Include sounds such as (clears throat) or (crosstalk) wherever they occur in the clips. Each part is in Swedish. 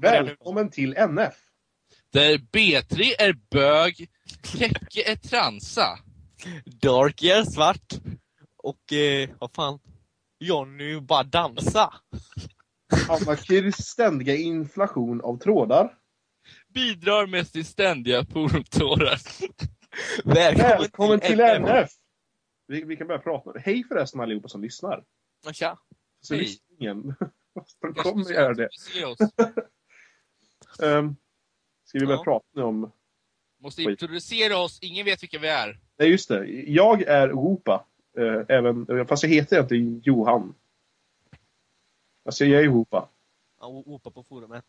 Välkommen till NF. Där B3 är bög, Kekke är transa. Darky är svart. Och, eh, vad fan. Jonny bara dansa. Amakirs ständiga inflation av trådar. Bidrar med sin ständiga portårar. Välkommen till NF! Vi, vi kan börja prata. Hej förresten allihopa som lyssnar. Tja. Så Hej. lyssnar ingen. De kommer göra det. Um, ska vi börja Ja. prata nu om... Måste introducera oss, ingen vet vilka vi är. Nej just det. Jag är Woopa. Eh, även, fast jag heter egentligen Johan. Alltså jag är Woopa. Ja, Opa på forumet.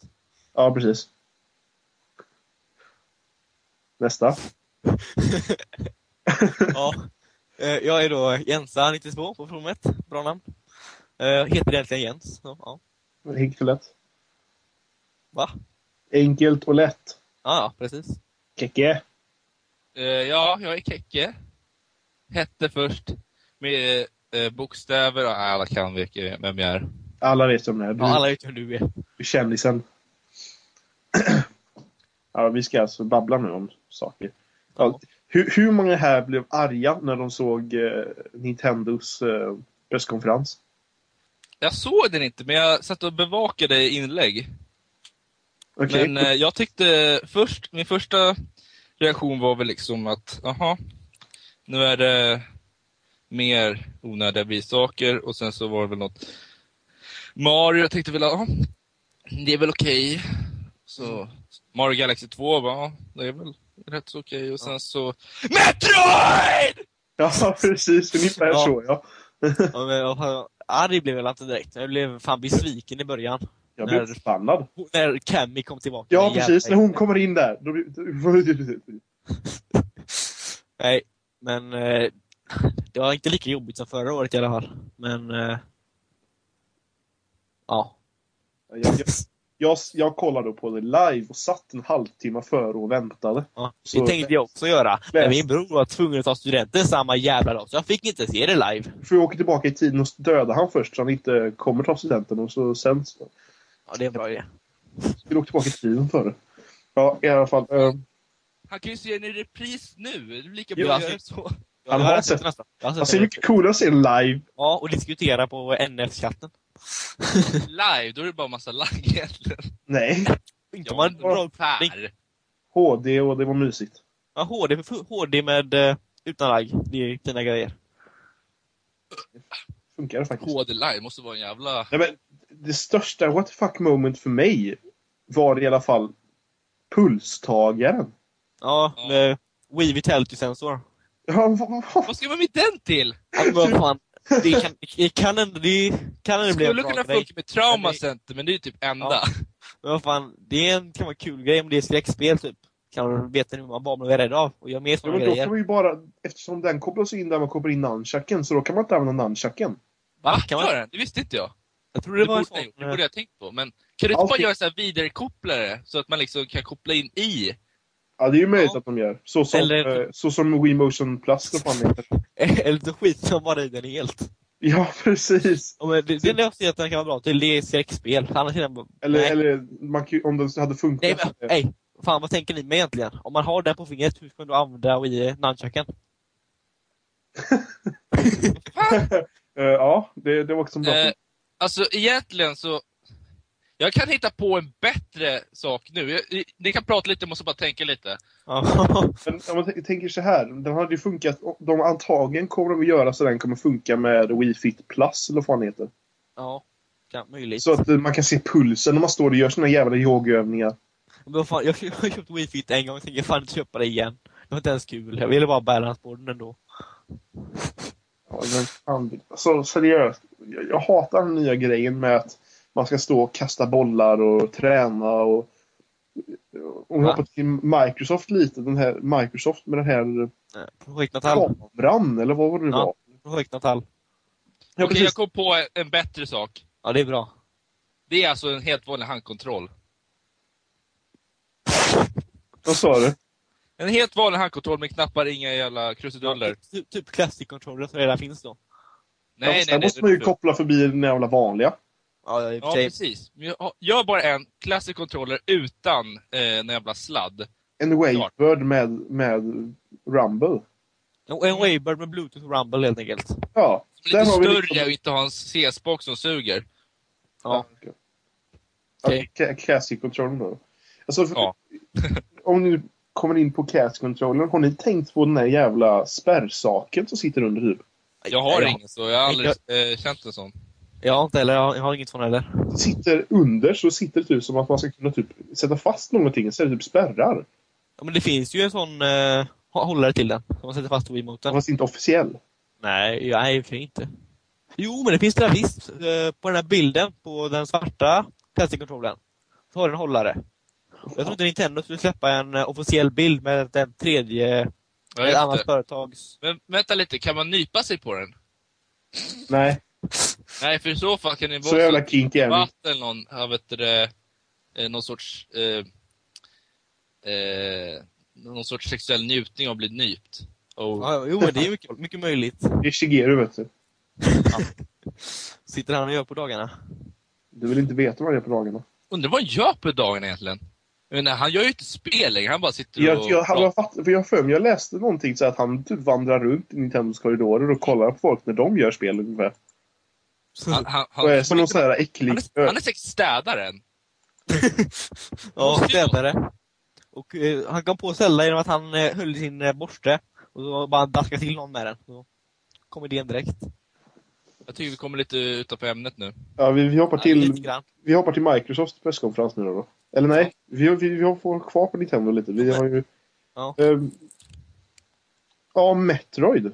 Ja precis. Nästa. (laughs) ja. Eh, Jag är då Jensa92 på forumet. Bra namn. Eh, Heter egentligen Jens. Ja. Enkelt och lätt. Va? Enkelt och lätt. Ja, precis. Keke. Eh, ja, jag är Kekke. Hette först med eh, bokstäver, ja, alla kan vilka, vem jag är. Alla vet om det här. Du Ja, alla vet vem du är. är kändisen. (clears throat) ja, vi ska alltså babbla nu om saker. Ja, hur, hur många här blev arga när de såg eh, Nintendos eh, presskonferens? Jag såg den inte, men jag satt och bevakade inlägg. Okej. Men eh, jag tyckte först, min första reaktion var väl liksom att, jaha, nu är det mer onödiga bisaker och sen så var det väl något Mario, jag tänkte väl, ja, det är väl okej. Så Mario Galaxy 2 var, ja, det är väl rätt så okej. Och sen så Metroid! Ja, (laughs) precis. Ungefär Ja. så, ja. Ja, men, jag- Arg blev jag inte direkt. Jag blev fan besviken i början. Jag blev förbannad. När Cammy kom tillbaka. Ja, precis. När hon kommer in där. Då blir... Nej, men eh, det var inte lika jobbigt som förra året i alla fall. Men, eh, ja. Jag, jag, jag, jag kollade på det live och satt en halvtimme före och väntade. ja. Så- det tänkte jag också göra. Men min bror var tvungen att ta studenten samma jävla dag, så jag fick inte se det live. Får jag åka tillbaka i tiden och döda han först så han inte kommer ta studenten och så sen så- Ja, det är en bra idé. skulle åka tillbaka i tiden före. Ja, i alla fall. eh, Han kan ju se den i repris nu, det är lika Jo, bra att alltså- göra så. Han Jag har sett det nästan. Jag har sett alltså det är det. mycket coolare att se live. Ja, och diskutera på NF-chatten. (laughs) Live, då är det bara massa lagg egentligen. Nej. Inte om man drar Per. HD och det var mysigt. ja, HD, HD med eh, utan lagg. Det är fina grejer. Funkar det faktiskt. HD live måste vara en jävla... Nej, men det största what the fuck moment för mig var i alla fall pulstagaren. Ja, Ja. med Wii Vitality Sensor. Ja, vad- vad- Vad ska man med den till? Ja, vad fan. Det kan, det kan ändå, det kan ändå bli en Skulle bra kunna grej. funka med Trauma Men det- Center, men det är ju typ enda. Ja. Men vad fan, det är en, kan vara en kul grej om det är skräckspel typ. Kan man veta hur man bara blir rädd av och gör mer Ja, sådana men då grejer. kan vi ju bara, eftersom den kopplas in där man kopplar in nunchucken, så då kan man inte använda nunchucken. Va? Kan man-? Det visste inte jag. Jag tror Det, det var en sån... det borde jag tänkt på. Men kan du inte bara göra så här vidarekopplare så att man liksom kan koppla in i? Ja, det är ju möjligt Ja. att de gör. Så som, Eller- eh, så som Wii Motion Plus, vad fan heter. (laughs) Eller så skiter man bara i den helt. Ja, precis. Ja, men det, det enda jag att den kan vara bra till det är skräckspel. Annars är den bara... Eller, nej. eller man, om det hade funkat. Nej, men, nej. Fan, vad tänker ni med egentligen? Om man har den på fingret, hur ska då använda i nunchucken? (laughs) Eh, ja, det, det var också en bra Eh, alltså egentligen så... Jag kan hitta på en bättre sak nu. Jag, ni kan prata lite, jag måste bara tänka lite. (laughs) Men om man tänker så här, den hade ju funkat, de antagligen kommer de att göra så den kommer funka med Wii Fit Plus, eller vad fan heter. ja, kan, möjligt. Så att eh, man kan se pulsen när man står och gör såna jävla yogaövningar. Men fan, jag, (laughs) jag har köpt Wii Fit en gång och tänker fan inte köpa det igen. Det var inte ens kul. Jag ville bara balanceboarden ändå. (laughs) Alltså seriöst, jag, jag hatar den nya grejen med att man ska stå och kasta bollar och träna och... Om vi hoppar till Microsoft lite, den här Microsoft med den här Eh, Projekt Natal. kameran, eller vad var det nu Ja. var? Projekt Natal. Ja, Okej, jag kom på en bättre sak. Ja, det är bra. Det är alltså en helt vanlig handkontroll. Vad sa du? En helt vanlig handkontroll med knappar, inga jävla krusiduller. Typ, typ Classic Controller som redan finns då. Nej, ja, nej, sen nej. måste man ju det- koppla förbi den jävla vanliga. Ja, Ja, precis. Gör bara en classic controller utan eh, en jävla sladd. En Wavebird med, med Rumble. En Wavebird med Bluetooth och Rumble helt enkelt. Ja, Lite där har vi större liksom- och inte ha en CS-box som suger. Ja. Ja, ca- Classic controller då. Alltså, för, Ja. om ni kommer in på Classic controller, har ni tänkt på den där jävla spärrsaken som sitter under huvudet? Jag har jag, ingen så, jag har aldrig eh, känt en sån. Jag har inte heller, jag har, jag har inget sånt heller. Det sitter under så sitter det typ som att man ska kunna typ sätta fast någonting, så är det typ spärrar. Ja, men det finns ju en sån eh, hållare till den, som man sätter fast Wiimoten. Fast inte officiell. Nej, ja, nej, okej inte. Jo, men det finns det där visst. Eh, På den här bilden på den svarta Classic-controllern så har den en hållare. Jag tror inte Nintendo skulle släppa en eh, officiell bild med den tredje, Jag med ett annat företags... Men vänta lite, kan man nypa sig på den? Nej, Nej, för i så fall kan det så vara jävla kinky är vatten eller någon, ja, vet det, eh, någon sorts, eh, eh, någon sorts sexuell njutning av bli nypt. Och, Ja, jo, men det är mycket, mycket möjligt. Det är Shigeru, vet du. Sitter han och gör på dagarna. Du vill inte veta vad det är på dagarna. Undrar vad han gör på dagen egentligen? Menar, han gör ju inte spel längre, han bara sitter och... Jag, jag, fatt, för jag, för mig, jag läste någonting så att han typ vandrar runt i Nintendos korridorer och kollar på folk när de gör spel ungefär. han, han, han, Och är som någon sån här han, äcklig... är, han är säkert städaren. (laughs) Ja, städare. Och eh, han kom på Zelda genom att han eh, höll sin eh, borste och så bara daskade till någon med den. Så kom idén direkt. Jag tycker vi kommer lite utanför ämnet nu. Ja, vi, vi, hoppar Ja, till, grann. vi hoppar till Microsofts presskonferens nu då. Eller nej, vi, vi, vi har får kvar på Nintendo lite. Vi har ju... Ja. ehm, ja, Metroid.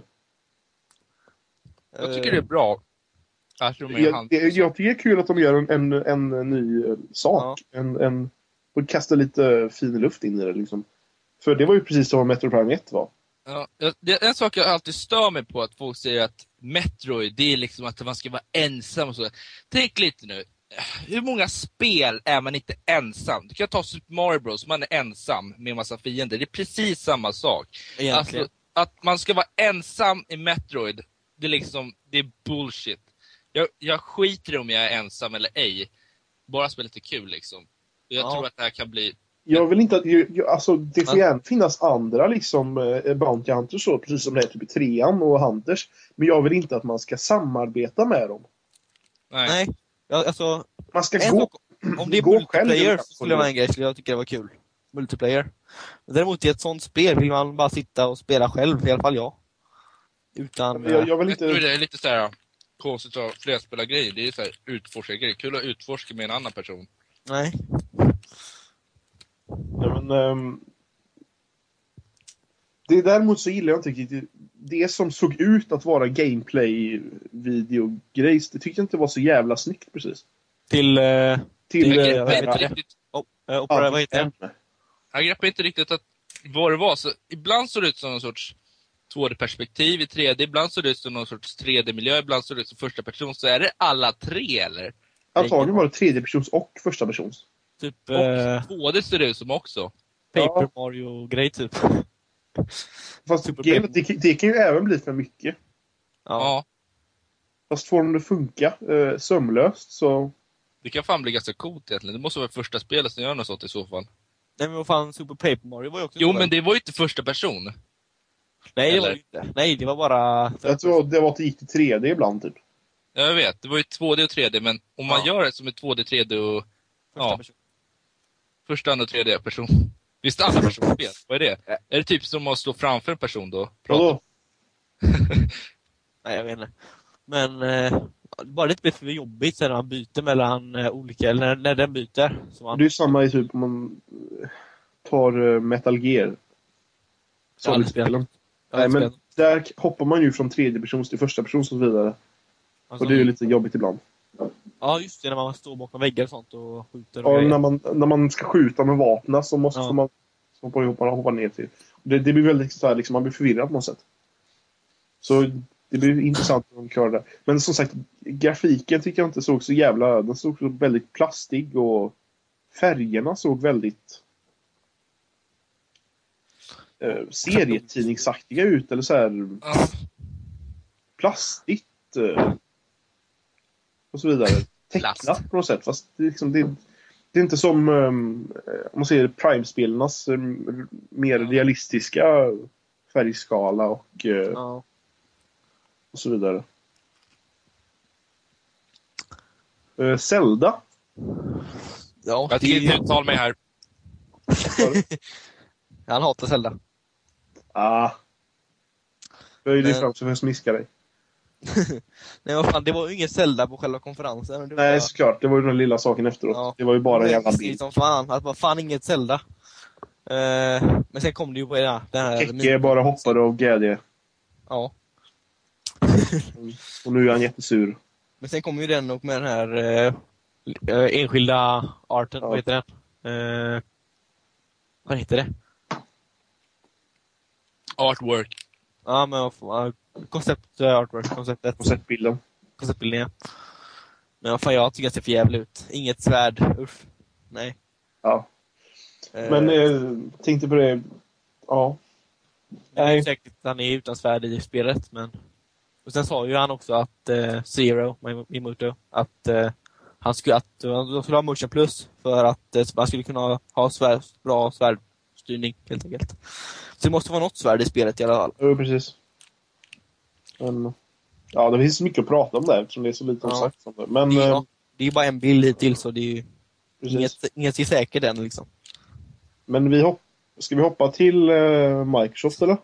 Jag tycker det är bra. Att de är Jag, jag, jag tycker det är kul att de gör en, en, en ny eh, sak. En, en, och kastar lite fin luft in i det liksom. För det var ju precis som Metro Prime 1 var. Ja, det är en sak jag alltid stör mig på, att folk säger att Metroid, det är liksom att man ska vara ensam och så. Tänk lite nu. Hur många spel är man inte ensam? Du kan ta Super Mario Bros, man är ensam med en massa fiender. Det är precis samma sak. Alltså, att man ska vara ensam i Metroid, det är liksom, det är bullshit. Jag, jag skiter om jag är ensam eller ej. Bara spela lite kul liksom. Jag Ja. tror att det här kan bli... Jag vill inte att... Jag, jag- alltså, det får gärna finnas andra liksom eh, Bounty Hunters så, precis som det är typ i trean och Hunters. Men jag vill inte att man ska samarbeta med dem. Nej. Nej, ja, alltså Man ska gå... sak, om det är gå multiplayer så skulle det vara en grej, skulle jag tycka det var kul. Multiplayer. Men däremot i ett sånt spel vill man bara sitta och spela själv, i alla fall jag. Utan... Jag, jag vill inte... är lite så här konstigt att ha flerspelargrejer. Det är så här utforskargrejer. Kul att utforska med en annan person. Nej. Ja, men, ehm, det, däremot så gillar jag inte riktigt det, det som såg ut att vara gameplay-videogrejs. Det tyckte jag inte var så jävla snyggt precis. Till... Eh, Till... Jag eh, jag greppar vet inte inte. riktigt, oh, eh, opera, vad heter den? jag greppar inte riktigt att, vad det var. Så ibland såg det ut som någon sorts 2D-perspektiv i 3D. Ibland såg det ut som någon sorts 3D-miljö. Ibland såg det ut som första person. Så är det alla tre eller? Antagligen var det tredje persons och första persons. Typ Och eh, 2D ser det ut som också. Paper Ja. Mario-grej typ. Fast Paper. det, det kan ju även bli för mycket. Ja. Fast får de det funka eh, sömlöst så... Det kan fan bli ganska coolt egentligen. Det måste vara första spelet som gör något sånt i så fall. Nej men vad fan, Super Paper Mario var ju också Jo, men det var ju inte första person. Nej, det var inte. Nej, det var bara... Jag tror det var att det gick till 3D ibland typ. Ja, Jag vet, det var ju 2D och 3D, men om man Ja. gör det som ett 2D, 3D och Första Ja. person. första, andra, tredje person. Visst andra personspel? Vad är det? Ja. Är det typ som att stå framför en person då? Vadå? (laughs) Nej, jag vet inte. Men eh, bara inte blir för jobbigt sen när man byter mellan eh, olika, eller när, när den byter. Så man, Det är ju samma i typ om man eh, tar eh, Metal Gear. Solid-spelen. Nej, men där hoppar man ju från tredje persons till första persons och så vidare. Alltså, Och det är ju lite jobbigt ibland. Ja, just det, när man står bakom väggar och sånt och skjuter och Och grejer. när man, när man ska skjuta med vapnen så måste Ja. man så hoppar, hoppa, hoppa ner till. Det, det blir väldigt så här, liksom, man blir förvirrad på något sätt. Så det blir intressant om de klarar det. Men som sagt, grafiken tycker jag inte såg så jävla... Den såg så väldigt plastig och färgerna såg väldigt eh, serietidningsaktiga ut. Eller så här Ja. plastigt. Eh, och så vidare. tecknat på något sätt. Fast det, är liksom, det, det är inte som um, om man säger Prime-spelarnas um, mer realistiska färgskala och, eh, Ja. och så vidare. Eh, Zelda. Ja, Jag det inte uttala mig här. (laughs) han hatar Zelda. Ah. Böj dig Men- fram så jag smiska dig. (laughs) Nej vad fan, det var ju ingen Zelda på själva konferensen. Det var Nej, såklart. Det var ju den lilla saken efteråt. Ja. Det var ju bara en det jävla bild. som fan, att bara fan inget Zelda. Eh, men sen kom det ju på ja, den här... Keke bara hoppade av glädje. Ja. (laughs) Och nu är han jättesur. Men sen kom ju den och med den här eh, enskilda arten, Ja. vad heter den? Vad heter det? Artwork. Ja men koncept eh, artwork, konceptet. Konceptbilden. Konceptbildningen. Men vad fan jag tycker att det ser för jävligt ut. Inget svärd, usch. Nej. Ja. Eh, Men eh, tänkte på det. Ja. nej. säkert att han är utan svärd i spelet men... Och sen sa ju han också att eh, Zero, Miyamoto, att eh, han skulle, att eh, de skulle ha motion plus för att eh, man skulle kunna ha svärd, bra svärdstyrning helt enkelt. Så det måste vara något svärd i spelet i alla fall. Jo, precis. Men, ja, det finns mycket att prata om där eftersom det är så lite Ja. sagt om det. Men Det är, eh, ja, det är ju bara en bild hittills så det är ju precis. inget, inget är säkert än liksom. Men vi hopp ska vi hoppa till eh, Microsoft eller?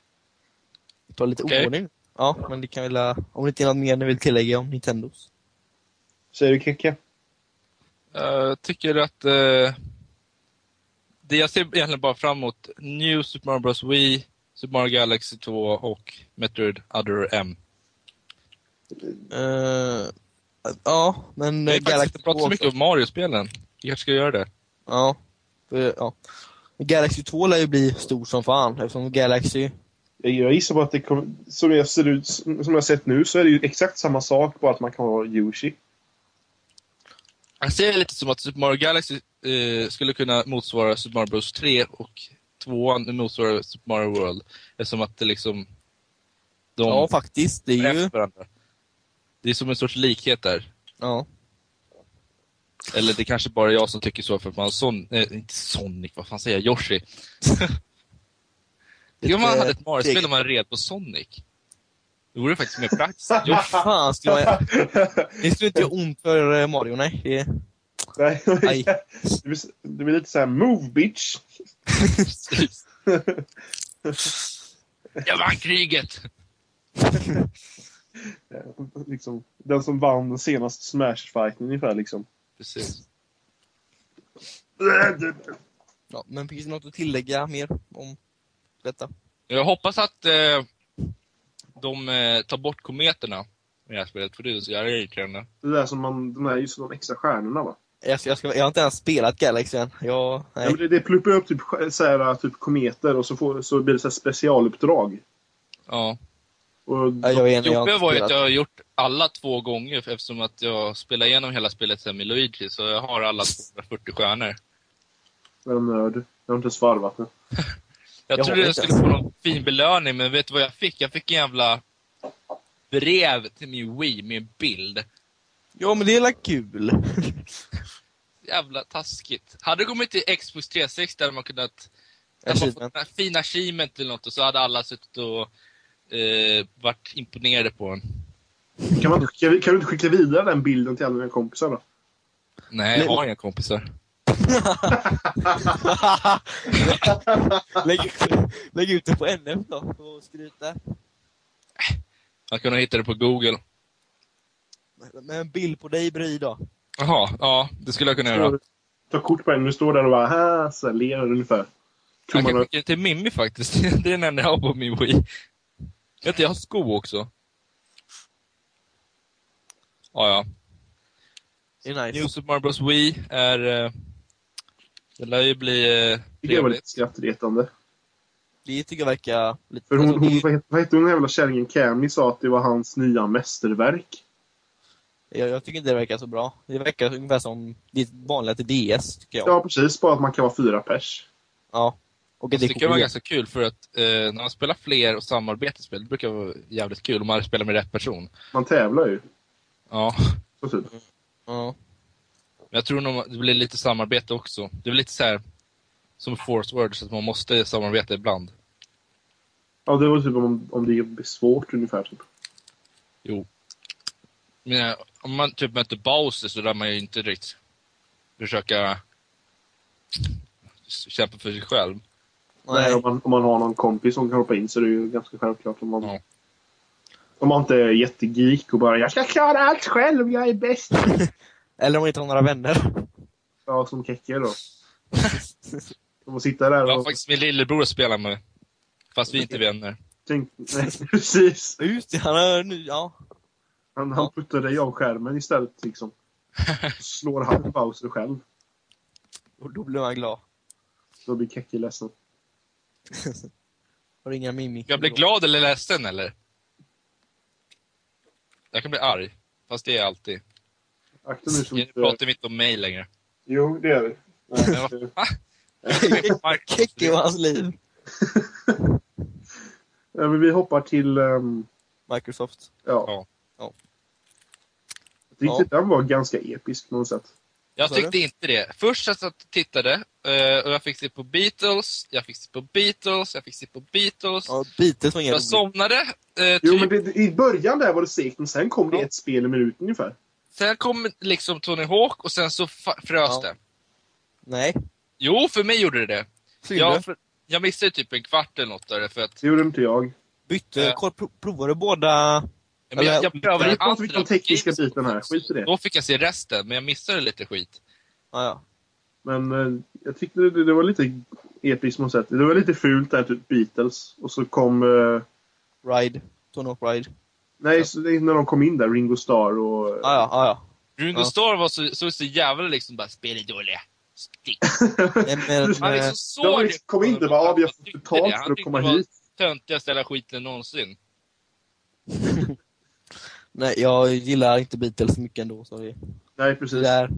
Ta lite Okej. oordning. Ja, men det kan väl, eh, om det inte är något mer ni vill tillägga om Nintendos. Säger du Keke? Jag tycker att eh, det jag ser egentligen bara fram emot New Super Mario Bros Wii, Super Mario Galaxy 2 och Metroid Other M. Eh, ja, men Vi eh, har faktiskt inte pratat så mycket om Mario-spelen. Vi kanske ska göra det. Ja. För, ja. Galaxy 2 lär ju bli stor som fan eftersom Galaxy... Jag- gissar på att det kommer, som jag ser ut, som jag sett nu så är det ju exakt samma sak bara att man kan ha Yoshi. Jag ser det lite som att Super Mario Galaxy eh, skulle kunna motsvara Super Mario Bros 3 och 2 motsvarar Super Mario World. Eftersom att det liksom... De Ja, faktiskt. Det är ju... varandra. Det är som en sorts likhet där. Ja. Eller det kanske bara är jag som tycker så för att man har Son... Eh, inte Sonic, vad fan säger jag? Yoshi. (laughs) Tänk om man hade ett Mario-spel och man red på Sonic. Det vore faktiskt mer praktiskt. Jo, (laughs) fan skulle (laughs) man... Det skulle inte göra ont för Mario, nej. Det... Nej, (laughs) Aj. det, blir, det blir lite så här move bitch. (laughs) Jag vann kriget! (laughs) liksom, den som vann den senaste Smash-fighten ungefär liksom. Precis. Ja, men finns det något att tillägga mer om detta? Jag hoppas att eh, de eh, tar bort kometerna i det här spelet, för det är så jävla irriterande. Det där som man, de där just de extra stjärnorna va? Jag, ska, jag, ska, jag har inte ens spelat Galaxy än. Jag, Ja, nej. men det, det pluppar upp typ, så här, typ kometer och så, får, så blir det så här specialuppdrag. Ja. Och, Nej, jag är enig, jag var ju att jag har gjort alla två gånger eftersom att jag spelar igenom hela spelet sen med Luigi, så jag har alla 240 stjärnor. Jag är nörd. Jag har inte svarvat nu. Jag, Jag trodde jag skulle få någon fin belöning, men vet du vad jag fick? Jag fick en jävla brev till min Wii med en bild. Ja, men det är kul. (laughs) Jävla taskigt. Hade det kommit till Xbox 360 hade man kunnat... Hade man fått Achievement. en fin achievement eller något och så hade alla suttit och eh, varit imponerade på en. Kan, man kan du inte skicka vidare den bilden till alla dina kompisar då? Nej, jag har inga kompisar. lägg, lägg ut det på NF då och skryta. Man kunde hitta det på Google. Med en bild på dig bredvid då. Jaha, ja, det skulle jag kunna göra. Ta kort på en, du står där och bara ha, så här, ler ungefär. Jag kan skicka det till Mimmi faktiskt. (laughs) Det är den enda jag har på min Wii. Vet du, jag har sko också. Ja, ja. Det är nice. New Super Mario Bros Wii är... Eh, det lär ju bli eh, Det var trevligt. lite skrattretande. Det tycker jag verkar lite... För hon, alltså, hon, det, vad hette hon den jävla kärringen? Cammy sa att det var hans nya mästerverk. Jag, jag tycker inte det verkar så bra. Det verkar ungefär som det vanliga till DS, tycker jag. Ja, precis. Bara att man kan vara fyra pers. Ja. Och Jag det tycker det var ganska kul för att eh, när man spelar fler och samarbetsspel, det brukar vara jävligt kul om man spelar med rätt person. Man tävlar ju. Ja. Så typ. Ja. jag tror nog det blir lite samarbete också. Det är väl lite så här som Force Words, att man måste samarbeta ibland. Ja, det var typ om, om det blir svårt ungefär. Typ. Jo. Men om man typ möter Bowser så lär man ju inte riktigt försöka kämpa för sig själv. Nej, om, man, om man har någon kompis som kan hoppa in så är det ju ganska självklart. Om man, Ja. om man inte är jättegeek och bara “Jag ska klara allt själv, jag är bäst”. (laughs) Eller om man inte har några vänner. Ja, som Kekke då. (laughs) De får sitta där Jag har och faktiskt min lillebror att spela med. Fast vi är inte vänner. tänka... (laughs) Nej, precis. Det, han har nu, ja. Han, han puttar dig av skärmen istället liksom. Slår han Bowser själv. Och då blir man glad. Då blir Kekke ledsen. Har inga mimik. Jag blir glad eller ledsen eller? Jag kan bli arg. Fast det är jag alltid. Akta nu så inte... pratar vi inte om mig längre. Jo, det är vi. Kecke och hans liv. Ja, men vi hoppar till... ehm, Microsoft. ja. Ja. Ja. Jag tyckte den var ganska episk på något sätt. Jag tyckte inte det. Först jag satt och tittade eh, och jag fick se på Beatles, jag fick se på Beatles, jag fick se på Beatles. Ja, Beatles var Jag somnade. Eh, Jo, typ. men det, det- i början där var det segt, men sen kom det Ja. ett spel i minuten ungefär. Sen kom liksom Tony Hawk och sen så frös Ja. det. Nej. Jo, för mig gjorde det det. Jag, för, jag missade typ en kvart eller något där för att Det gjorde inte jag. Bytte, Ja. prov, provade båda... ja, men jag, jag prövade den inte om tekniska Games biten här, skit i det. Då fick jag se resten, men jag missade lite skit. Ja, ja. Men eh, jag tyckte det, det var lite episkt på något sätt. Det var lite fult där, typ Beatles. Och så kom... eh, Ride. Tony Hawk Ride. nej, så det, när de kom in där, Ringo Starr och... Ja, ja, ja. Ringo Ja. Starr var så, så, så jävla liksom bara, spela dåliga. Stick. (laughs) ja. Han eh, liksom såg De det liksom kom in och bara, ja, vi har han fått tyckte betalt det. för Han att tyckte komma det var hit. töntigaste jävla skiten någonsin. (laughs) nej, jag gillar inte Beatles så mycket ändå. Så det, Nej, det precis. där.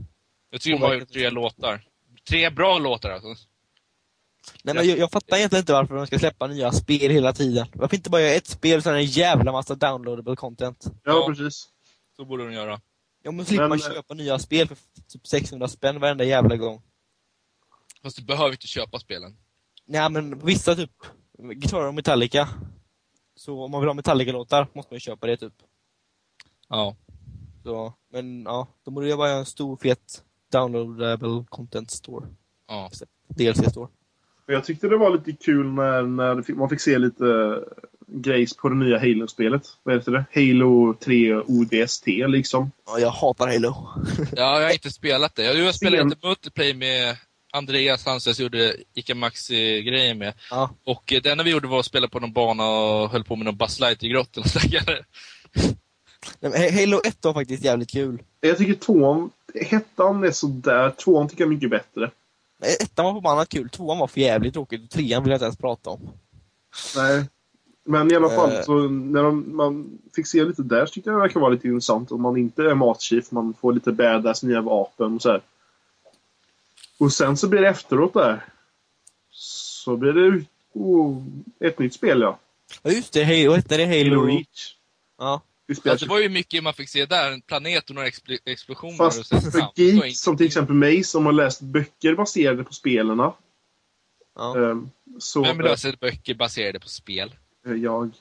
Jag tycker de har gjort tre låtar. Tre bra låtar alltså. Nej, men jag, jag fattar egentligen inte varför de ska släppa nya spel hela tiden. Varför inte bara göra ett spel och sen en jävla massa downloadable content? Ja, Ja. precis. Så borde de göra. Ja, men slipper Men, man eh, köpa nya spel för typ 600 spänn varenda jävla gång. Fast du behöver inte köpa spelen. Nej, men vissa typ, Guitar och Metallica. Så om man vill ha Metallica-låtar måste man ju köpa det typ. Ja. Så, men ja, då borde göra en stor fet downloadable content store. Ja. DLC-store. Jag tyckte det var lite kul när, när man fick se lite uh, grejs på det nya Halo-spelet. Vad heter det? Halo 3 ODST liksom. Ja, jag hatar Halo. Ja, jag har inte spelat det. Jag, spelade lite multiplayer med Andreas Hanses, gjorde Ica Maxi-grejer med. Ja. Och eh, det enda vi gjorde var att spela på någon bana och höll på med någon Buzz. Nej, men Halo 1 var faktiskt jävligt kul. Jag tycker tvåan, ettan är sådär. Tvåan tycker jag är mycket bättre. Ettan var förbannat kul, tvåan var för jävligt tråkigt och trean vill jag inte ens prata om. Nej. Men i alla fall, Eh. så när de, man fick se lite där så tyckte jag det verkar vara lite intressant. Om man inte är matchief, man får lite badass nya vapen och så här. Och sen så blir det efteråt där. Så blir det oh, ett nytt spel ja. Ja just det, Halo, hette det Halo? Halo Reach. Ja. Ja, spelar det var ju mycket man fick se där. En planet och några expl- explosioner. och Fast sen för. Det var geeks som till exempel mig som har läst böcker baserade på spelarna. ja. ehm, Så, Vem läser böcker baserade på spel? eh, jag.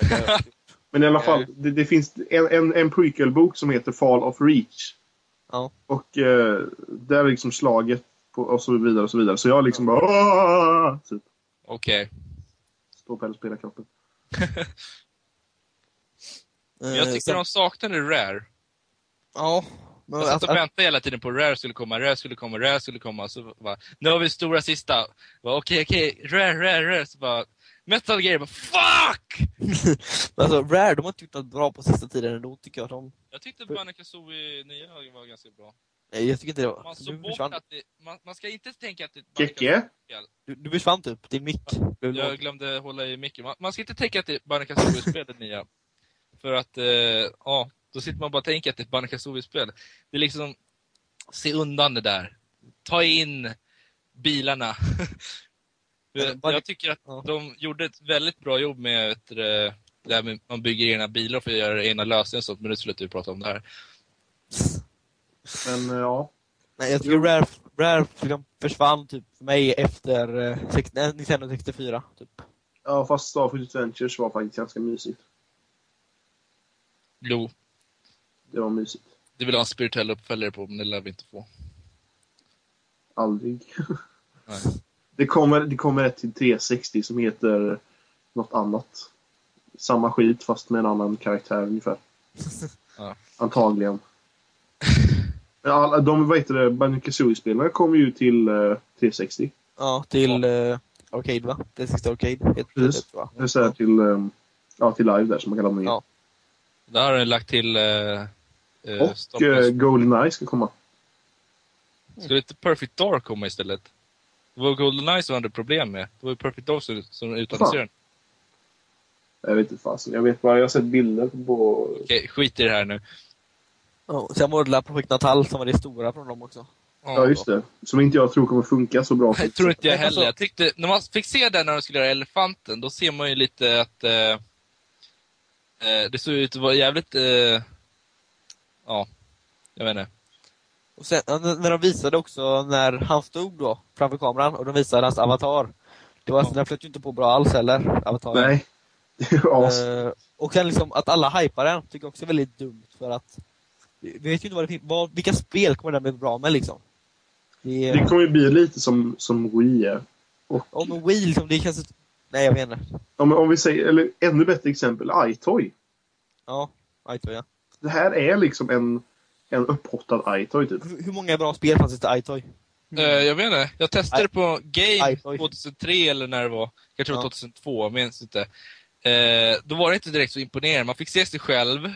Ja, det (laughs) Men i alla fall, det, det finns en, en, en prequel-bok som heter Fall of Reach. Ja. Och eh, där är liksom slaget på, och så vidare och så vidare. Så jag liksom bara "Åh!" typ, Okej. står på spelarkroppen. (laughs) Men Jag Eh, tyckte sen- de saknade Rare. Ja. Men, Jag satt att, och att, väntade hela tiden på Rare skulle komma, Rare skulle komma, Rare skulle komma. Så bara, nu har vi stora sista. Okej, okej, Rare, Rare, Rare. Så bara, Metal Gear, bara fuck! (laughs) alltså, Rare, de har inte gjort något bra på sista tiden ändå, tycker jag. De, Jag tyckte Banjo-Kazooie nya var ganska bra. nej, jag tycker inte det var... Man såg bort att det, man, man ska inte tänka att det är? Banjo-Kazooie-spel. du, du försvann typ, din mick. blev Jag glömde hålla i micken. Man, man ska inte tänka att det är Banjo-Kazooie-spel det nya. För att, eh, ja, då sitter man bara och tänker att det är ett Banjo-Kazooie-spel. Det är liksom, se undan det där. Ta in bilarna. (laughs) Jag, tycker att ja. de gjorde ett väldigt bra jobb med du, det här med att man bygger egna bilar för att göra egna lösningar och sånt, men nu slutar vi prata om det här. Men eh, ja. Nej, jag tycker. Rare, Rare liksom försvann typ för mig efter eh, sex- nej, Nintendo 64. Typ. Ja, fast Starfoot Adventures var faktiskt ganska mysigt. Jo, Det var mysigt. det vill jag ha en spirituell uppföljare på, men det lär vi inte få. Aldrig. Nej. (laughs) Det kommer, det kommer ett till 360 som heter något annat. Samma skit fast med en annan karaktär ungefär. (laughs) Ja. Antagligen. (laughs) Alla, de, vad heter det, Banjo Kazooie-spelarna kommer ju till eh, 360. Ja, till eh, Arcade va? Det sista Arcade. heter Precis. det, va? Här till, eh, ja, till live där som man kan ladda ner. Ja. Där har den lagt till... Eh, eh, Och Stop- eh, Goldeneye ska komma. Ska inte Perfect Dark komma istället? Det var GoldenEye som hade problem med. Det var ju Perfect Dark som, som utannonserade den. Jag vet inte fasen. Jag vet bara, jag har sett bilder på... Okej, skit i det här nu. Ja, sen var det där Projekt Natal som var det stora från dem också. Ja, just det. Som inte jag tror kommer funka så bra. Jag tror inte jag alltså- heller. Jag tyckte, när man fick se den när de skulle göra elefanten, då ser man ju lite att eh, det såg ut att vara jävligt... Eh, ja, jag vet inte. Och sen ja, när de visade också när han stod då framför kameran och de visade hans avatar. Det var, Ja. Den flöt ju inte på bra alls heller, avataren. Nej. (laughs) Eh, och sen liksom att alla hypar den tycker jag också är väldigt dumt för att vi vet ju inte vad det finns, vad, vilka spel kommer den bli bra med liksom. Det, Det kommer ju bli lite som, som Wii är. Och om en Wii liksom, det känns... Nej jag inte. om, om vi säger, eller ännu bättre exempel, iToy. Ja, iToy ja. Det här är liksom en, en upphottad iToy typ. Hur, hur många bra spel fanns det till iToy? Eh, jag vet inte. Jag testade Aj. på Game oj. 2003 eller när det var. Det var Ja. 2002, jag minns inte. Eh, då var det inte direkt så imponerande. Man fick se sig själv.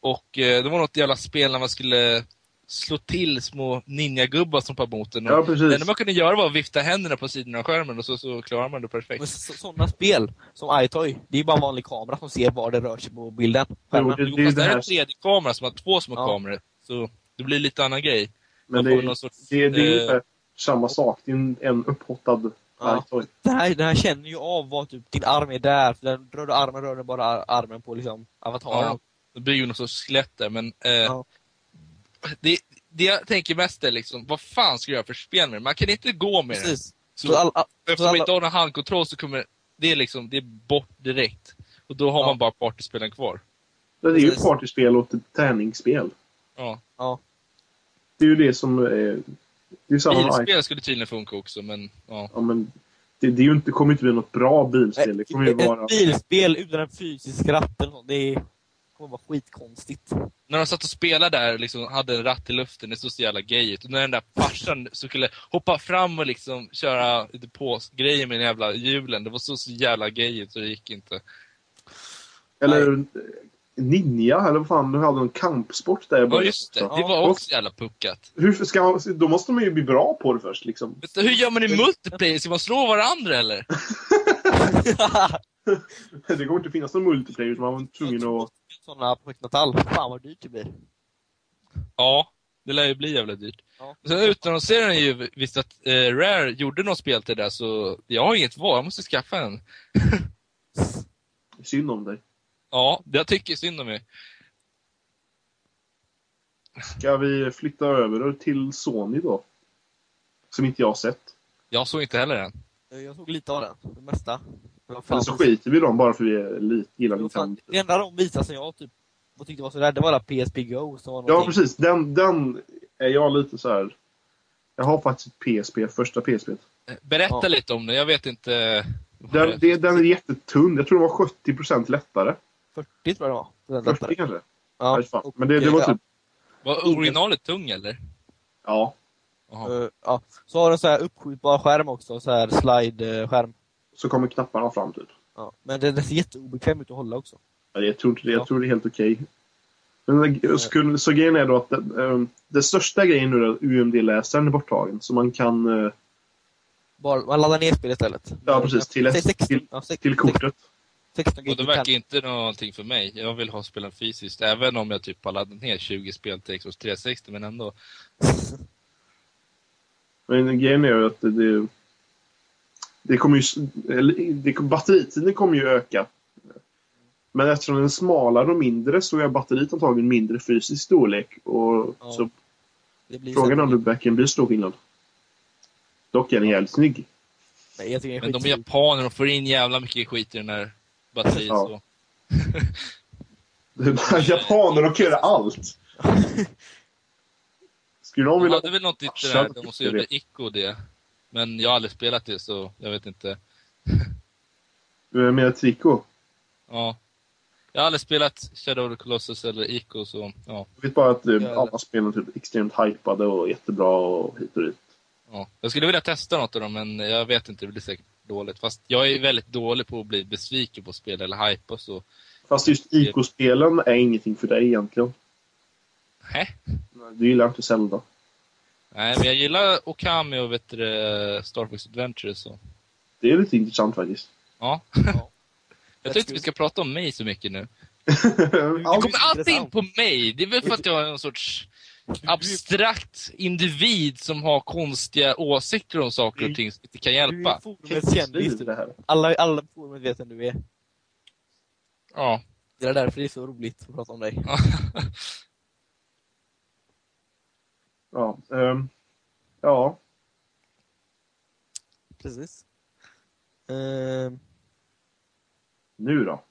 Och eh, det var något jävla spel när man skulle slå till små ninjagubbar som hoppade mot en. Och Ja, Det precis. enda man kunde göra var att vifta händerna på sidorna av skärmen och så, så klarar man det perfekt. Men så, sådana spel som iToy, det är ju bara en vanlig kamera som ser var det rör sig på bilden. Jo, det- Jo, ju fast det det här är en tredje kamera som har två små Ja. kameror. Så det blir lite annan grej. Men det är, någon sorts, det, det är eh, samma sak. Det är en, en upphottad Ja. iToy. Det här, det här känner ju av vad typ din arm är där. För den rör du armen rör du bara ar- armen på liksom avataren. Ja, det blir ju något sorts skelett där, men eh, Ja. Det, det jag tänker mest är liksom, vad fan ska jag göra för spel med det? Man kan inte gå med det. Precis. Så, Så all, all, eftersom alla- vi inte har någon handkontroll så kommer det är liksom, det är bort direkt. Och då har Ja. man bara partyspelen kvar. Det är ju partyspel och ett träningsspel. Ja. ja. Det är ju det som är... Det är samma. Bilspel skulle tydligen funka också, men ja. Ja, men det, det är ju inte, kommer inte bli något bra bilspel. Det kommer ju vara... ett bilspel utan en fysisk ratt eller något, det är, kommer vara skitkonstigt. När de satt och spelade där liksom hade en ratt i luften, det såg så jävla gay ut. Och när den där farsan skulle hoppa fram och liksom köra på grejer med den jävla hjulen, det var så, så jävla gay ut så det gick inte. Eller Ninja, eller vad fan, du hade en kampsport där Ja, just det. Det var också jävla puckat. Hur ska, då måste man ju bli bra på det först liksom. Vet du, hur gör man i multiplayer? Ska man slå varandra eller? (laughs) (laughs) Det kommer inte finnas någon multiplayer så man var tvungen att... Sådana projekt Natal, fan vad dyrt det blir. Ja, det lär ju bli jävla dyrt. Ja. Sen utannonserade den ju visst att eh, Rare gjorde något spel till det där, så jag har inget val, jag måste skaffa en. (laughs) Synd om dig. Ja, jag tycker synd om mig. Ska vi flytta över till Sony då? Som inte jag har sett. Jag såg inte heller den. Jag såg lite av den, det mesta. Eller så skiter vi dem bara för vi är lite, gillar Nintendo. det enda de visade som jag typ och tyckte var sådär, det var alla PSP Go som var Ja, precis. Den, den är jag lite så här. Jag har faktiskt ett PSP, första PSP. Eh, Berätta Ja. lite om det, jag vet inte. Den, det den är jättetunn. Jag tror den var 70% lättare. 40 tror jag det var. Den 40 lättare. kanske? Ja, Nej, fan. och, Men det, det var ja, typ... Var originalet tung eller? Ja. Eh, ja. Så har den så här uppskjutbar skärm också, så här slide-skärm. Så kommer knapparna fram typ. Ja. Men den den ser jätteobekväm ut att hålla också. Ja, jag tror inte det. Jag Ja. tror det är helt okej. Men det- skulle, så grejen är då att den, ehm, den största grejen nu är att UMD-läsaren är borttagen. Så man kan eh, Bara, man laddar ner spelet istället. Ja, precis. Till ett- Säg 16, till- till kortet. 16 Och gig det verkar inte någonting för mig. Jag vill ha spelen fysiskt, även om jag typ har laddat ner 20 spel till Xbox 360, men ändå. (laughs) Men grejen är ju att det, det, det kommer ju... Det, batteritiden kommer ju öka. Men eftersom den är smalare och mindre så är batteriet antagligen mindre fysisk storlek. Och Ja. så Det blir Frågan är om så- du backar blir stor skillnad. Dock är den jävligt snygg. Nej, Men de är japaner, de får in jävla mycket skit i den här batteriet. Ja. Så. Det är bara japaner, de kan göra allt. (laughs) Skulle någon De vilja... hade väl något Farsan där, de måste göra det. Ico det. Men jag har aldrig spelat det, så jag vet inte. (laughs) Du menar Trico? Ja. Jag har aldrig spelat Shadow of the Colossus eller Ico, så ja. Jag vet bara att eh, alla spelen är typ extremt hypade och jättebra och hit och dit. ja. Jag skulle vilja testa något av dem, men jag vet inte, det blir säkert dåligt. Fast jag är väldigt dålig på att bli besviken på spel eller och så. Fast just IK-spelen är ingenting för dig egentligen. Hä? Du gillar inte Zelda. Nej, men jag gillar Okami och vet du, Star Fox Adventure, så Det är lite intressant faktiskt. ja. Ja. (laughs) Jag tror inte vi ska prata om mig så mycket nu. (laughs) Du kommer alltid in på mig. Det är väl för att jag är en sorts abstrakt individ som har konstiga åsikter om saker och ting som inte kan Du är hjälpa. kändis. det här. Alla, alla forumet vet vem du är. Ja. Det är därför det är så roligt att prata om dig. (laughs) Ja. ehm, ja. Precis. Ehm, Nu då?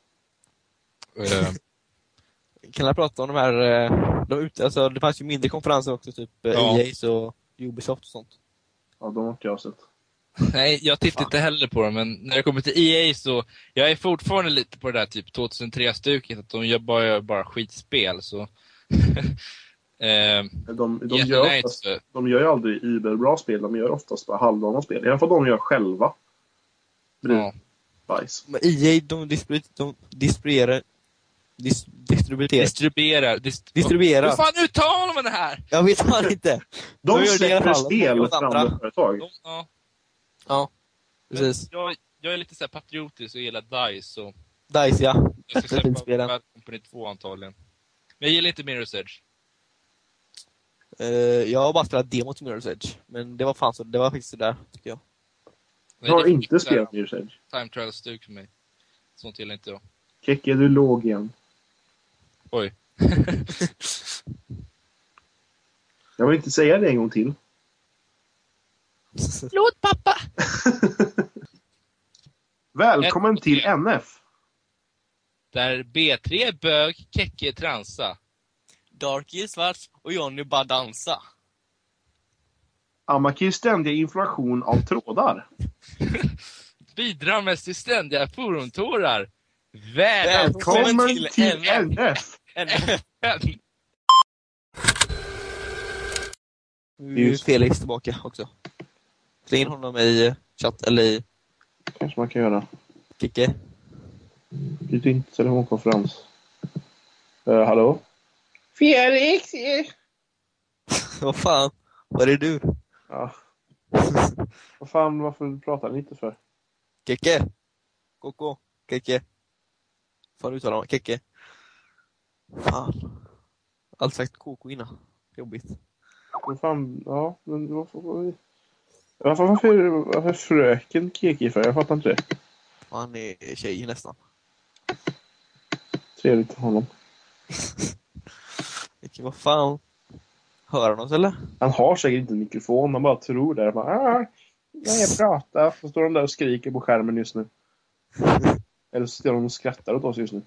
Eh, (laughs) kan jag prata om de här, eh, de alltså det fanns ju mindre konferenser också, typ eh, Ja. EA och Ubisoft och sånt. Ja, de har inte jag sett. (laughs) Nej, jag tittar inte heller på dem, men när det kommer till EA så, jag är fortfarande lite på det där typ 2003-stuket, att de gör bara, bara skitspel, så... (laughs) eh, De, de, Get gör oftast, de gör ju aldrig überbra spel, de gör oftast bara halvdana spel. I alla fall de gör själva. Ja. bajs. Men EA, de, distribu de distribuerar, dis, distribuerar, Distribuerar. Dist distribuerar. Hur fan uttalar man det här? Jag vet fan inte. De De gör det i alla släpper fall. spel Åt för andra. andra företag. De, ja. Ja, precis. Jag, jag är lite så här patriotisk och gillar DICE, så Dice ja. jag ska släppa Bad Company 2 antagligen. Men jag gillar inte Mirror's Edge. Eh, jag har bara spelat demo till Mirror's Edge. Men det var fan så, det var faktiskt sådär, tycker jag. Jag har inte spelat Mirror's Edge. Time trial-stuk för mig. Sånt gillar inte jag. Kekke, du är låg igen. Oj. Jag vill inte säga det en gång till. (laughs) Förlåt pappa! (laughs) Välkommen till. NF! Där B3 är bög, Kekke transa. Darky är svart och Johnny bara dansa. Amakis ständiga inflation av trådar. (laughs) Bidrar med till ständiga forumtårar. Välkommen! Välkommen till till NF. NF! Nu är. Felix tillbaka också. Släng in honom i chatt, eller i kanske man kan göra. Kicke. Byt in telefonkonferens. Uh, hallå? Felix! (laughs) Vad fan, var är du? Ja. (laughs) Vad fan, varför pratar ni inte för? Kicke? Koko? Kicke? Fan uttalar man Kicke? Fan. Allt sagt KK innan. Jobbigt. Vad fan, ja, men varför... Varför, varför, varför fröken Keki för? Jag fattar inte det. Han är tjej nästan. Trevligt för honom. (laughs) Kicke, vad fan? Hör han oss eller? Han har säkert inte en mikrofon, han bara tror det. Han bara, ah, jag pratar. Så står de där och skriker på skärmen just nu. (laughs) Eller så står de och skrattar åt oss just nu.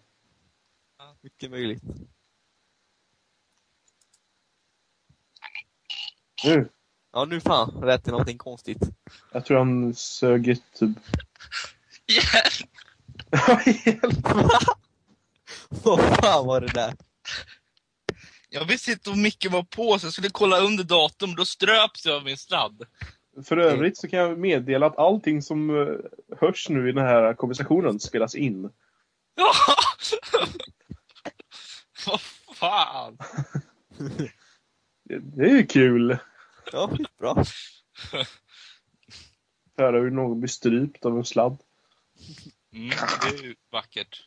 Mycket möjligt. Nu. Ja, nu fan rätt till någonting konstigt. Jag tror han sög YouTube. (laughs) (laughs) Hjälp! Vad fan var det där? Jag visste inte om micken var på, så jag skulle kolla under datorn, då ströps jag av min sladd. För övrigt så kan jag meddela att allting som eh, hörs nu i den här konversationen spelas in. Ja! (laughs) Vad fan! Det, (laughs) det är ju kul. Ja, skitbra. Höra hur någon blir strypt av en sladd. Mm, det är ju vackert.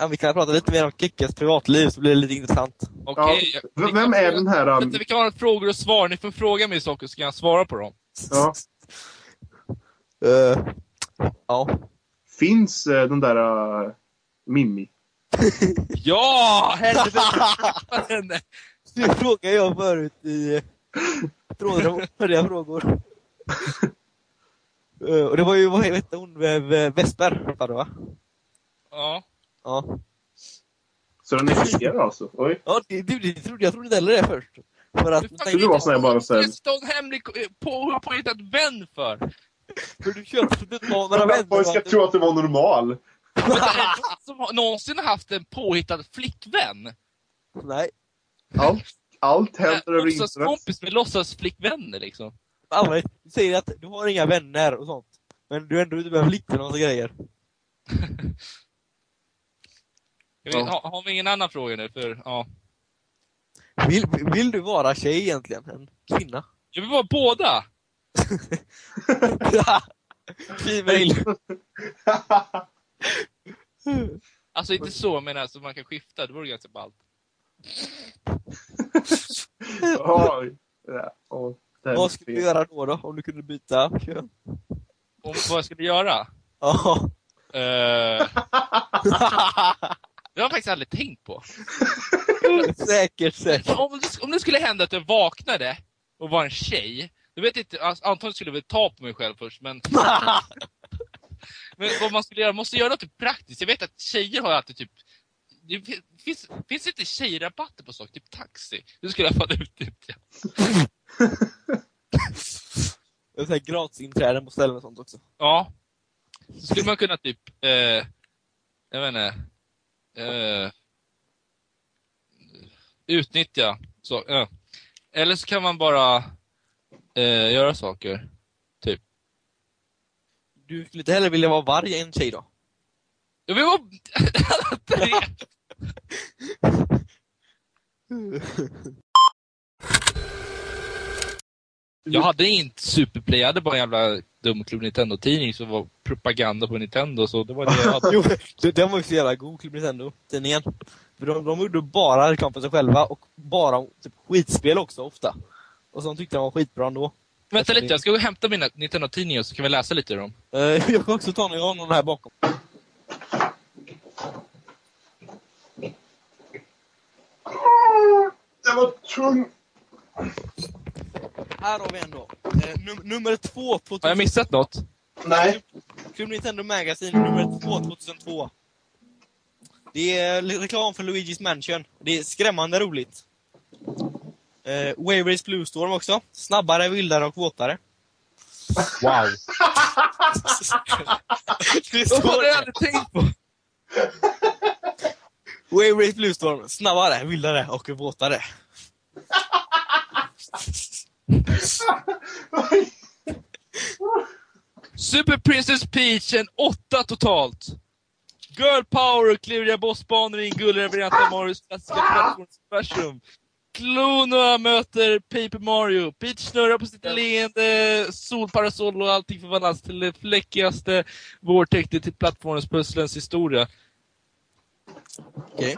Ja, vi kan prata lite mer om Kickes privatliv så blir det lite intressant. Okej. Ja, v- kan vem är den här... um, vi kan ha frågor och svar. Ni får fråga mig saker så kan jag svara på dem. Ja. Eh, ja. Finns eh, den där uh, Mimmi? (laughs) Ja! Helvete! (laughs) Det frågade jag förut i tråden om färdiga frågor. (laughs) Och det var ju, vad hette hon, Vesper, var det va? Ja. Ja. Så den existerar alltså? Oj. Ja, det, det, det trodde jag trodde inte heller det först. För att, Du tänkte, det var så här bara Jag ska ha en hemlig på, påhittad vän för. för du köpte för att du inte har några vänner. Folk ska tro att det var normal. Är det någon som har, någonsin haft en påhittad flickvän? du- Nej, Allt, allt händer över internet. Låtsaskompis med låtsasflickvänner liksom. alla, du säger att du har inga vänner och sånt. Men du är ändå ute med flickor och grejer. (laughs) Vet, Ja. har, har vi ingen annan fråga nu? För, ja. Vill, vill du vara tjej egentligen? En kvinna? Jag vill vara båda! (laughs) Female. (laughs) Alltså inte så, men alltså man kan skifta. Det vore ganska ballt. (laughs) Ja, Vad skulle du göra då, då? Om du kunde byta kön? Om, vad jag skulle göra? Ja. Uh, det har jag faktiskt aldrig tänkt på. (laughs) säkert, säkert. Om det, om det skulle hända att jag vaknade och var en tjej, då vet jag inte, antagligen skulle jag väl ta på mig själv först, men, (laughs) men vad man skulle göra, måste göra något praktiskt. Jag vet att tjejer har alltid typ, det fin- finns, finns inte tjejrabatter på saker, typ taxi? Det skulle jag fan utnyttja. (laughs) Jag säger gratisinträden på ställen och sånt också. Ja. Så skulle man kunna typ, eh, jag vet inte, eh, utnyttja så, ja. Eller så kan man bara eh, göra saker. Typ. Du skulle inte heller vilja vara varg än tjej då? Jag vill vara (laughs) alla tre. (laughs) Jag hade inte Superplay, jag hade bara en jävla dum Club Nintendo-tidning som var propaganda på Nintendo, så det var det jag (laughs) hade. Jo, det- den var ju så jävla god, Club Nintendo-tidningen. För de, de gjorde bara reklam för sig själva och bara typ, skitspel också ofta. Och så tyckte de var skitbra ändå. Vänta lite, jag ska gå och hämta mina Nintendo-tidningar så kan vi läsa lite i dem. Eh, (laughs) jag kan också ta någon, jag har någon här bakom. Det var tung. Här har vi en då. Eh, num- nummer två, 2000, Har jag missat något? Nej. Club Nintendo Magazine nummer två, 2002. Det är reklam för Luigi's Mansion. Det är skrämmande roligt. Eh, Waverys Blue Storm också. Snabbare, vildare och våtare. Wow. (laughs) Det Vad står hade jag aldrig tänkt på? Waverys Blue Storm. Snabbare, vildare och våtare. Super Princess Peach, en åtta totalt. Girl Power och kluriga bossbanor i en av Marios klassiska plattformsversum. Klonoa möter Paper Mario. Peach snurrar på sitt leende solparasoll och allting förvandlas till det fläckigaste vårtäktet till plattformspusslens historia. Okej.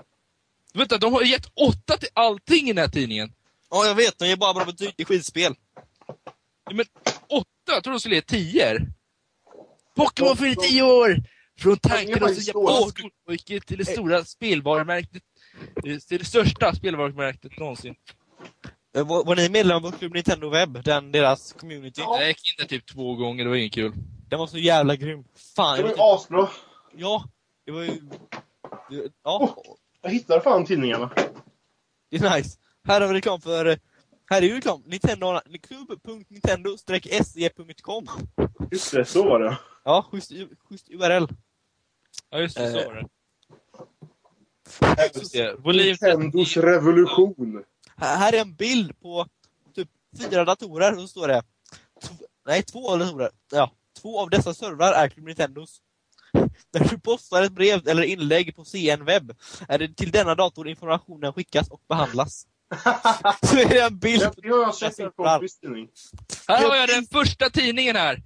Vänta, de har gett åtta till allting i den här tidningen. Ja, jag vet. De ger bara bra betyg i skitspel. Ja, men åtta? Jag tror de skulle ge tio. Pokémon fyller tio år! Från tanken faktiskt japansk skolpojke till det stora spelvarumärket, till det största spelvarumärket någonsin. Eh, Var, var ni medlemmar på Club Nintendo Web? Den, deras community? Jag gick in där typ två gånger, det var inget kul. Den var så jävla grym. Fan, Det var ju inte. asbra. Ja, det var ju... Ja, Jag hittade fan tidningarna. det är nice. Här har vi reklam för... Här är ju reklam. Nintendo... Club.nintendo-se.com Just det, så var det. Ja, schysst, schysst URL. Ja, just det, så Eh. var det. Just det. Volym Nintendos revolution. Här är en bild på typ fyra datorer och så står det... tv- Nej, två datorer. Ja, två av dessa servrar är Club Nintendos. (laughs) När du postar ett brev eller inlägg på CN Webb är det till denna dator informationen skickas och behandlas. (laughs) så är det en bild. Har sett i en. Här har jag den första tidningen här.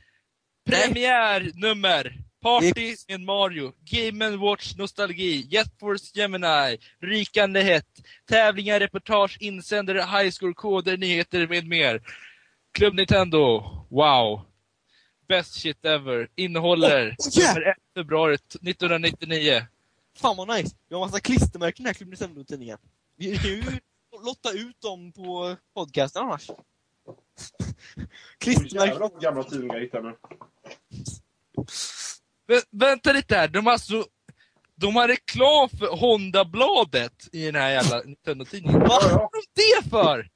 Premiärnummer. Party med Mario. Game Watch Nostalgi. Jet Force Gemini. Rykande hett. Tävlingar, reportage, insändare, highscore, koder, nyheter med mer. Club Nintendo. Wow. Best shit ever. Innehåller Oh, yeah. nummer 1 februari 1999. Fan vad nice! Vi har massa klistermärken i den här Club Nintendo-tidningen. Vi (laughs) kan ju lotta ut dem på podcasten annars. (laughs) Jävlar Klistermärken. vad gamla tidningar jag hittar nu. Vä vänta lite här, de har alltså... De har reklam för Honda-bladet i den här jävla Nintendo-tidningen. Vad Ja, har ja. de det för?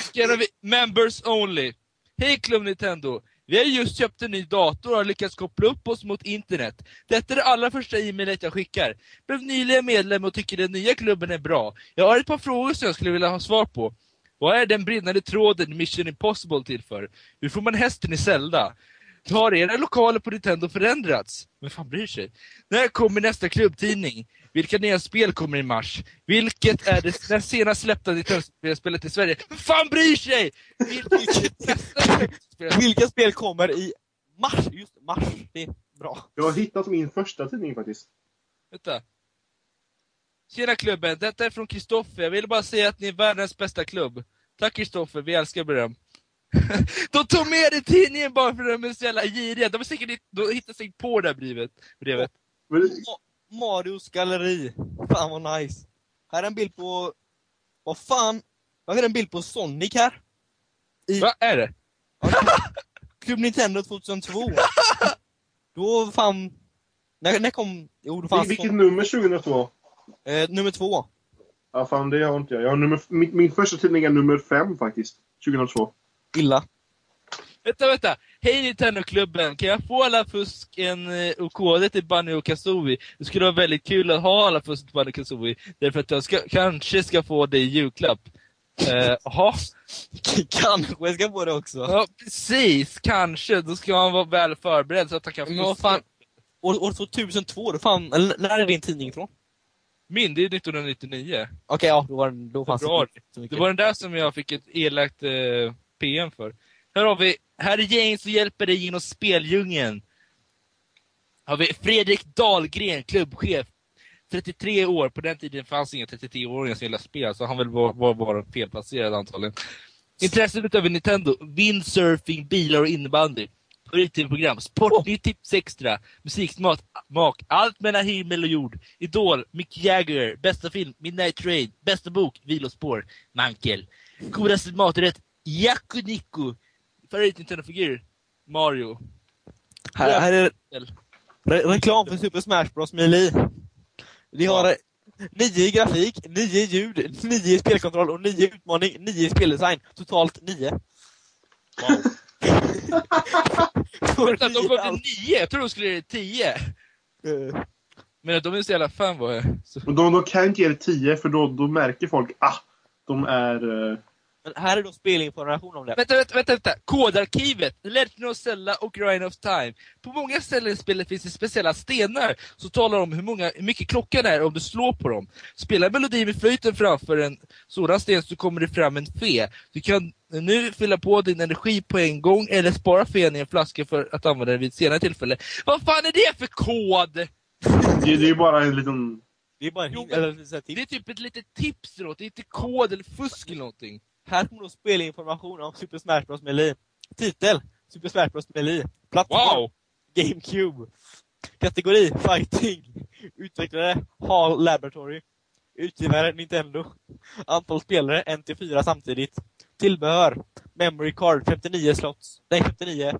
Ska vi... Members only. Hej Club Nintendo! Vi har just köpt en ny dator och har lyckats koppla upp oss mot internet. Detta är det allra första e-mailet jag skickar. Blev nyligen medlem och tycker den nya klubben är bra. Jag har ett par frågor som jag skulle vilja ha svar på. Vad är den brinnande tråden Mission Impossible till för? Hur får man hästen i Zelda? Har era lokaler på Nintendo förändrats? Men fan bryr sig? När kommer nästa klubbtidning? Vilka nya spel kommer i mars? Vilket är det näst senast släppta Nintendo-spelet i Sverige? Vem fan bryr sig? Vilket? (laughs) Vilka spel kommer i mars? Just det, mars. Det är bra. Jag har hittat min första tidning faktiskt. Vänta. Tjena klubben, detta är från Kristoffer. Jag vill bara säga att ni är världens bästa klubb. Tack Kristoffer, vi älskar beröm. (laughs) de tog med det i tidningen bara för att de är så jävla giriga. De säkert de hittat sig på det här brevet. brevet. Men, Marios galleri. Fan vad nice. Här är en bild på... Vad fan? Jag har en bild på Sonic här. I Vad är det? Club Nintendo 2002. Då fan... När, när kom... Jo, då fanns vilket Sonic, nummer 2002? eh, nummer två. Ja, fan det har inte jag. jag har nummer, min, min första tidning är nummer 5 faktiskt. 2002. Illa. Vänta, vänta. Hej Nintendo-klubben, kan jag få alla fusken eh, och koder till Bunny och Kazooie? Det skulle vara väldigt kul att ha alla fusk till Bunny och Kazooie, därför att jag ska, kanske ska få det i julklapp. Eh, Jaha, (laughs) Kanske jag ska få det också. ja precis, kanske. Då ska han vara väl förberedd så att han kan Men vad fan? År, år 2002, då fan... Eller när är din tidning ifrån? Min, det är 1999. Okej, ja, då, var, då fanns det inte så mycket. Det var den där som jag fick ett elakt eh, PM för. Här har vi, här är gäng som hjälper dig genom speldjungeln. Har vi Fredrik Dahlgren, klubbchef. 33 år, på den tiden fanns inga 33-åringar som gillade spel, så han väl var, var, var felplacerad antagligen. Intresset utöver Nintendo, windsurfing, bilar och innebandy. Favorit-tv-program, Sportnytt, Tips Extra, musiksmak, mak, allt mellan himmel och jord. Idol, Mick Jagger, bästa film, Midnight Train, bästa bok, Vilospår, Mankel. Godaste maträtt, Yaku Nico. Favorit-Nintendo-figur, Mario. Här, här är re reklam för Super Smash Bros. Melee. Vi har Ja. eh, nio i grafik, nio i ljud, nio i spelkontroll och nio i utmaning, nio i speldesign. Totalt nio. Wow. (laughs) Vänta, de allt. till nio, jag tror de skulle ge det tio. Eh, Men de är så jävla fan vad jag så. Och de, de kan inte ge det 10 för då, då märker folk ah, de är... eh, Men här är då spelinformation om det. Vänta, vänta, vänta, vänta. Kodarkivet, Legend of Zelda och Ryan of Time. På många ställen i spelet finns det speciella stenar som talar om hur, många, hur mycket klockan är om du slår på dem. Spela melodi med flöjten framför en sådan sten så kommer det fram en fe. Du kan nu fylla på din energi på en gång eller spara fen i en flaska för att använda den vid ett senare tillfälle. Vad fan är det för kod? (laughs) det, det är bara en liten... Det är bara en Jo, eller så här, Det är typ ett litet tips eller något. Det är inte kod eller fusk eller någonting. Här kommer då spelinformation om Super Smash Bros. Melee. Titel, Super Smash Bros. Melee. Plattform, Wow! GameCube. Kategori, Fighting. Utvecklare, Hall Laboratory. Utgivare, Nintendo. Antal spelare, 1-4 samtidigt. Tillbehör, Memory Card, 59 slots. Nej, 59.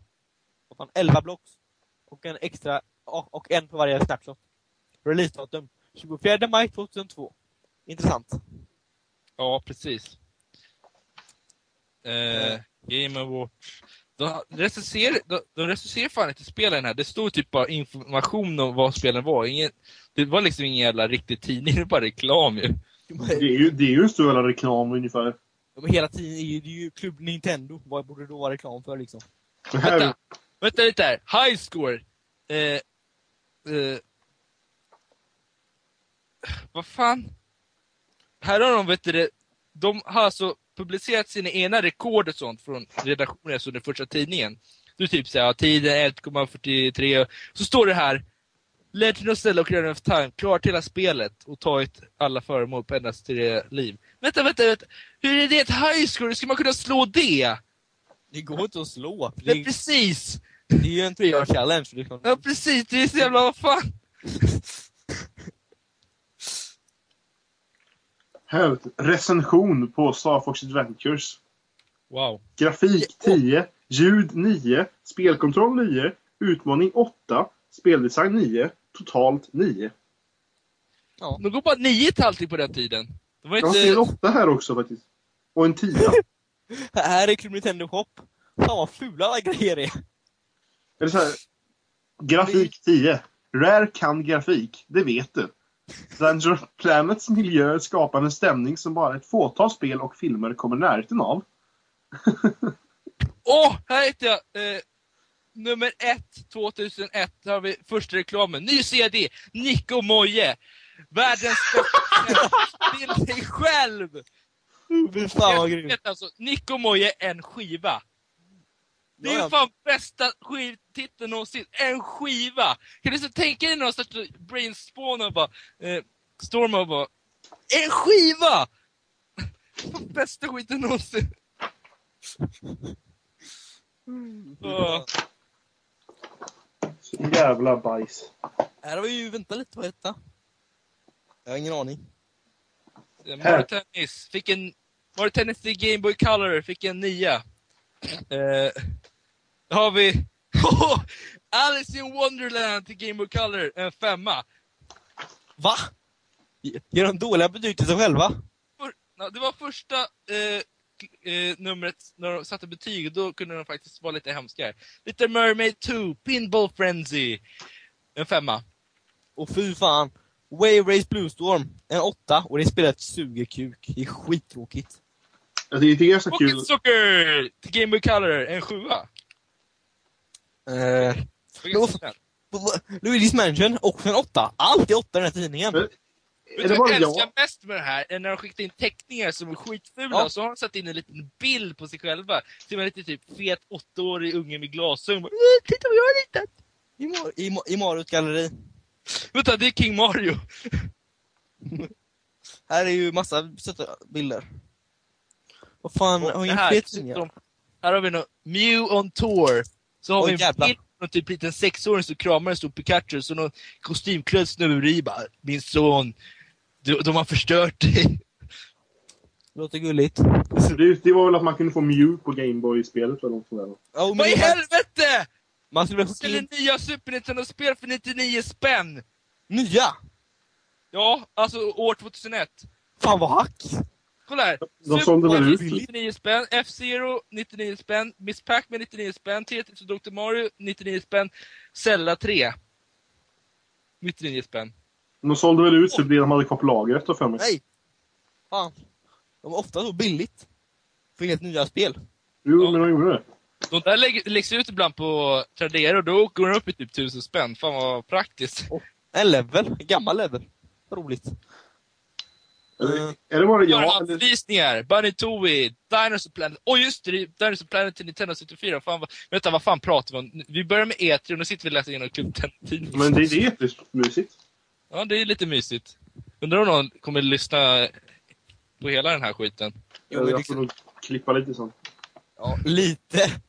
Vad fan, 11 blocks. Och en extra, och och en på varje snapshot. Releasedatum, 24 maj 2002. Intressant. Ja, precis. Eh, Game Awards. De recenserar, de, de recenserar fan inte spelen här. Det stod typ bara information om vad spelen var. Ingen, det var liksom ingen jävla riktig tidning, det var bara reklam ju. Det är ju, det är ju en stor jävla reklam ungefär. Ja, men hela tiden är ju, det är ju Klubb Nintendo. Vad borde det då vara reklam för liksom? Här, Vänta, vänta lite här. High score. Eh, eh, vad fan? Här har de, vet du det, de har alltså publicerat sina ena rekord och sånt från redaktionen, alltså den första tidningen. Du typ säger, ja, tiden är 1,43. Så står det här, Legend of Zelda och Ocarina of Time, klart hela spelet och tagit alla föremål på endast tre liv. Vänta, vänta, vänta. Hur är det ett high score? Ska man kunna slå det? Det går inte att slå. Det är precis! det är ju en tre challenge. Liksom. Ja precis, det är så jävla, vad fan. Här, recension på Star Fox Adventures. Wow. Grafik 10, ljud 9, spelkontroll 9, utmaning 8, speldesign 9, totalt 9. De går bara nio till allting på den tiden. Det var Jag har skrivit inte... 8 här också faktiskt. Och en 10. (laughs) Här är Club Nintendo Shop. Fan vad fula alla grejer är. Eller så här, grafik 10. Rare kan grafik, det vet du. Dungeon Planets miljö skapar en stämning som bara ett fåtal spel och filmer kommer närheten av. Åh, här hittar jag! Eh, nummer ett, 2001, Här har vi första reklamen. Ny CD, Nico Moje. Världens bästa till dig själv! Fy fan vad grymt. alltså, Nico Moje, en skiva. Det är ju fan bästa skivtiteln någonsin. En skiva! Kan du så tänka dig någon sorts brainspawn och bara, eh, Storm och bara, en skiva! Bästa skiten någonsin. Så jävla bajs. Här har vi ju, vänta lite, vad heter det? Jag har ingen aning. Mario Tennis fick en... Mario Tennis till Game Boy Color fick en nia. Eh, har vi... (laughs) Alice in Wonderland till Game Boy Color, en femma. Va? Ger de dåliga betyg till sig själva? För, ja, det var första eh, eh, numret när de satte betyg, då kunde de faktiskt vara lite hemskare. Little Mermaid 2, Pinball Frenzy, en femma. Och fy fan. Wave Race Blue Storm, en åtta. Och det spelet suger kuk. Det är skittråkigt. Jag tycker det är så kul. Pocket Soccer till Game Boy Color, en sjua. Eh, Luigi's Mansion, också en åtta. Allt är åtta i den här tidningen. Men- Vet Är du det vad jag älskar jag? mest med det här? Är när de skickat in teckningar som är skitfula, Ja. så har de satt in en liten bild på sig själva. Ser man lite typ fet åttaårig unge med glasögon. Bara, "Åh, Titta vad jag har ritat! I, Mar- i, Ma- i Marios galleri. Vänta, det är King Mario. (laughs) Här är ju massa söta bilder. Vad fan, har Och ingen tidningar? de- här har vi något Mew on tour. Så har Oj, vi en jävlar. bild på någon typ liten sexåring som kramar en stor Pikachu, så någon kostymklädd snubbe i bara, min son, de, de har förstört dig. Låter gulligt. Det, det var väl att man kunde få Mew på Gameboy-spelet eller något sånt där. Ja, men Vad i det- helvete! Man skulle in nya Super Nintendo-spel för 99 spänn! nya! Ja, alltså år 2001. Fan vad hack! Kolla här. De sålde väl ut? 99 spänn, F-Zero 99 spänn, Miss Pac-Man 99 spänn, Tetris och Dr. Mario 99 spänn, Zelda 3 99 spänn. De sålde väl ut så det de hade kvar på lagret då för mig. Nej! Fan. De är ofta så billigt. För helt nya spel. Jo, Ja. men de gjorde det. De där lägg, läggs ut ibland på Tradera och då går de upp i typ 1000 spänn. Fan vad praktiskt. En level. En gammal level. Vad roligt. Eller, Mm. är det bara jag? eller- Förhandsvisningar, Bunny Tooie, Dinosaur Planet. Oj just det, Dinosaur Planet till Nintendo 64. Fan, vad, vänta, vad fan pratar vi om? Vi börjar med E3 och nu sitter vi och läser igenom Club Nintendo. Men det, det är jättemysigt. Ja, det är lite mysigt. Undrar om någon kommer lyssna på hela den här skiten. Jo, men jag får nog klippa lite sånt. Ja, lite. (laughs)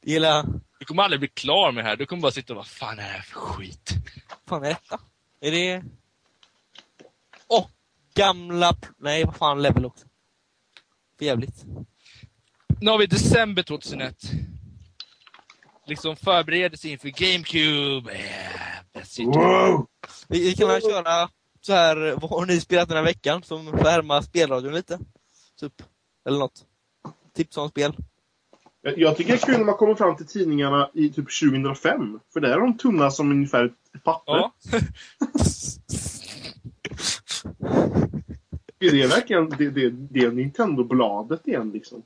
Det gillar... Du kommer aldrig bli klar med det här. Du kommer bara sitta och vad fan är det här för skit? fan är detta? Är det... Gamla... Nej, vad fan, level också. För jävligt. Nu har vi december 2001. Liksom förberedelse inför GameCube. Yeah. Wow! Vi, vi kan väl köra så här, vad har ni spelat den här veckan? Som att härma spelradion lite. Typ. Eller något. Tips om spel. Jag, jag tycker det är kul när man kommer fram till tidningarna i typ 2005. För där är de tunna som ungefär ett papper. Ja. (laughs) Är det verkligen det, det, det är Nintendo-bladet igen liksom?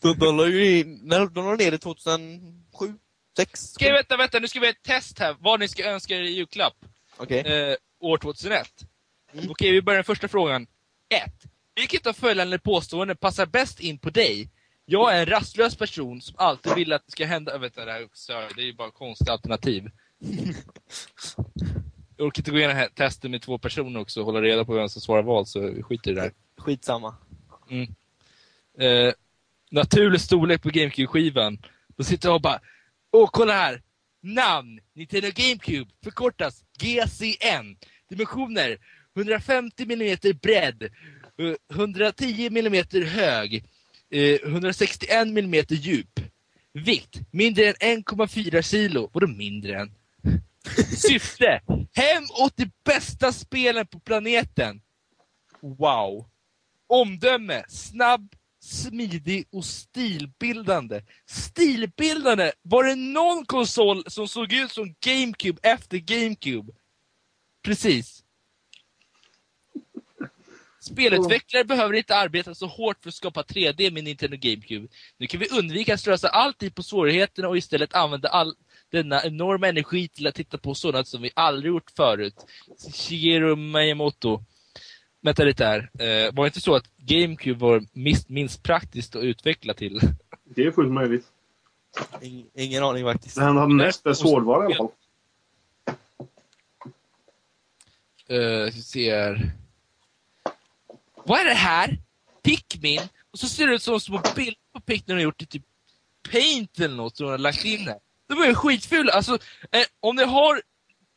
De, de la ju in, när de la ner det 2007, 6 Okej, vänta, vänta. Nu ska vi ha ett test här. Vad ni ska önska er i julklapp. Okej. Eh, år 2001. Mm. Okej, vi börjar med första frågan. 1. Vilket av följande påståenden passar bäst in på dig? Jag är en rastlös person som alltid vill att det ska hända... Vänta, det här är också, det är ju bara konstiga alternativ. (laughs) Jag orkar inte gå igenom testet med två personer också och hålla reda på vem som svarar vad, så vi skiter i det där. Skitsamma. Eh, naturlig storlek på GameCube-skivan. Då sitter jag och bara, åh kolla här! Namn, Nintendo GameCube, förkortas GCN. Dimensioner, 150 mm bredd, eh, 110 mm hög, eh, 161 mm djup. Vikt, mindre än 1,4 kilo. Vadå mindre än? Syfte, hem åt de bästa spelen på planeten. Wow. Omdöme, snabb, smidig och stilbildande. Stilbildande! Var det någon konsol som såg ut som GameCube efter GameCube? Precis. Spelutvecklare behöver inte arbeta så hårt för att skapa 3D med Nintendo GameCube. Nu kan vi undvika att slösa all tid på svårigheterna och istället använda all denna enorma energi till att titta på sådant som vi aldrig gjort förut. Shigeru Miyamoto. Vänta lite här. Eh, var det inte så att GameCube var minst, minst praktiskt att utveckla till? Det är fullt möjligt. Ing, ingen aning faktiskt. Den hade näst bäst hårdvara i alla fall. Uh, vi ser. Vad är det här? Pikmin? Och så ser det ut som små bilder på Pikmin har gjort i typ Paint eller något som de har lagt in här. De var ju skitfula. Alltså, eh, om ni har